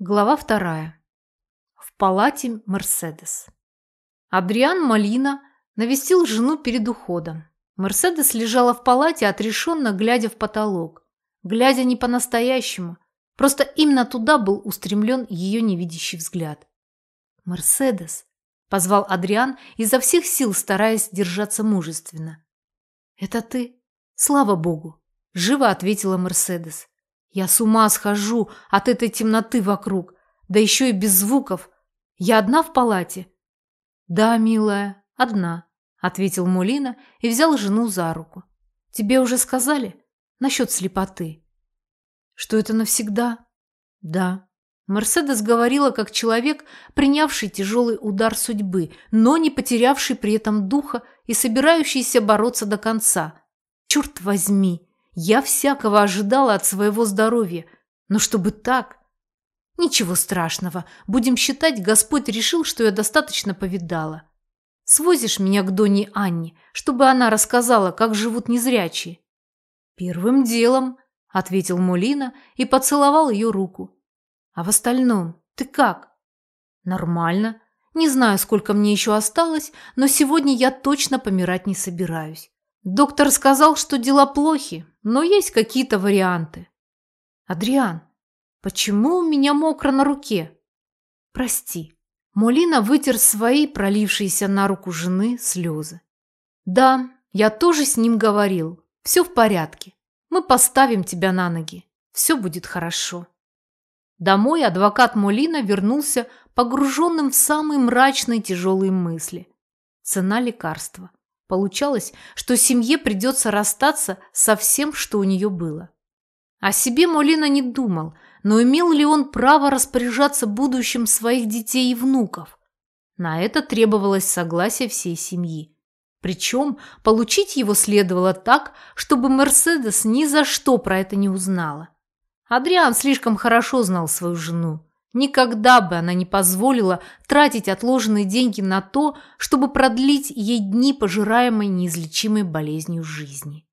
Глава вторая. В палате Мерседес. Адриан Малина навестил жену перед уходом. Мерседес лежала в палате, отрешенно глядя в потолок. Глядя не по-настоящему, просто именно туда был устремлен ее невидящий взгляд. «Мерседес», – позвал Адриан, изо всех сил стараясь держаться мужественно. «Это ты? Слава богу!» – живо ответила Мерседес. Я с ума схожу от этой темноты вокруг, да еще и без звуков. Я одна в палате? Да, милая, одна, ответил Мулина и взял жену за руку. Тебе уже сказали насчет слепоты? Что это навсегда? Да. Мерседес говорила как человек, принявший тяжелый удар судьбы, но не потерявший при этом духа и собирающийся бороться до конца. Черт возьми, я всякого ожидала от своего здоровья, но чтобы так... Ничего страшного, будем считать, Господь решил, что я достаточно повидала. Свозишь меня к Доне Анне, чтобы она рассказала, как живут незрячие? Первым делом, ответил Молина и поцеловал ее руку. А в остальном ты как? Нормально. Не знаю, сколько мне еще осталось, но сегодня я точно помирать не собираюсь. Доктор сказал, что дела плохи, но есть какие-то варианты. Адриан, почему у меня мокро на руке? Прости. Молина вытер свои пролившиеся на руку жены слезы. Да, я тоже с ним говорил. Все в порядке. Мы поставим тебя на ноги. Все будет хорошо. Домой адвокат Молина вернулся погруженным в самые мрачные тяжелые мысли. Цена лекарства. Получалось, что семье придется расстаться со всем, что у нее было. О себе Молина не думал, но имел ли он право распоряжаться будущим своих детей и внуков? На это требовалось согласие всей семьи. Причем получить его следовало так, чтобы Мерседес ни за что про это не узнала. Адриан слишком хорошо знал свою жену. Никогда бы она не позволила тратить отложенные деньги на то, чтобы продлить ей дни пожираемой неизлечимой болезнью жизни.